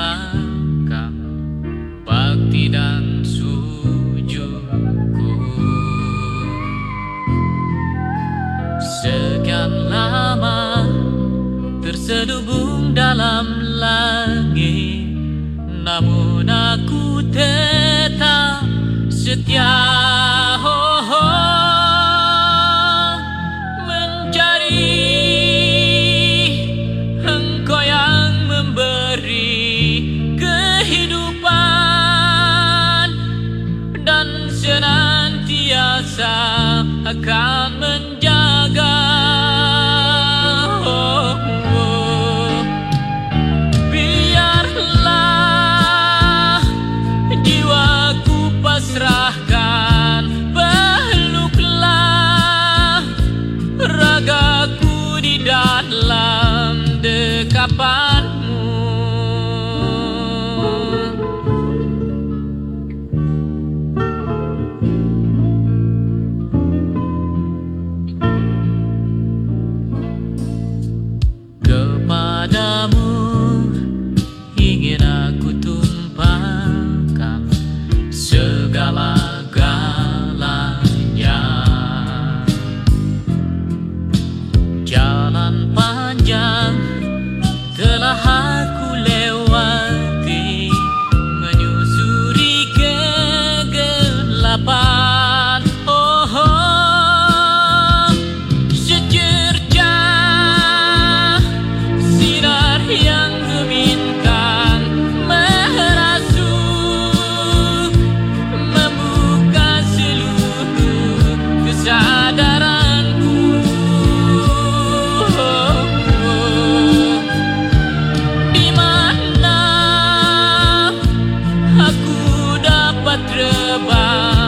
persembahkan bakti dan sujudku. Sekian lama terselubung dalam langit Namun aku tetap setia find about.